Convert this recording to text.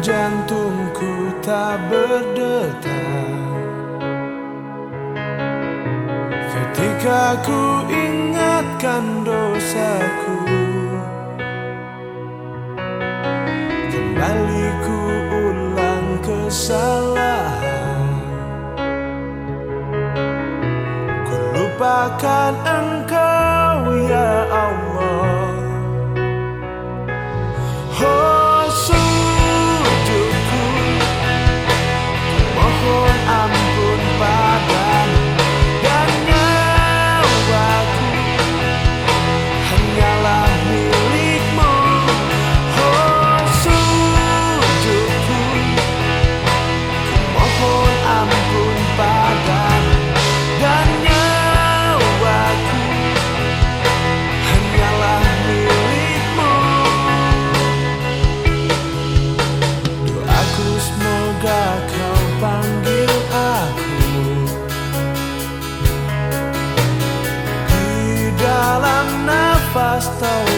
jantungku tak berdetak Ketika ku ingatkan dosaku thought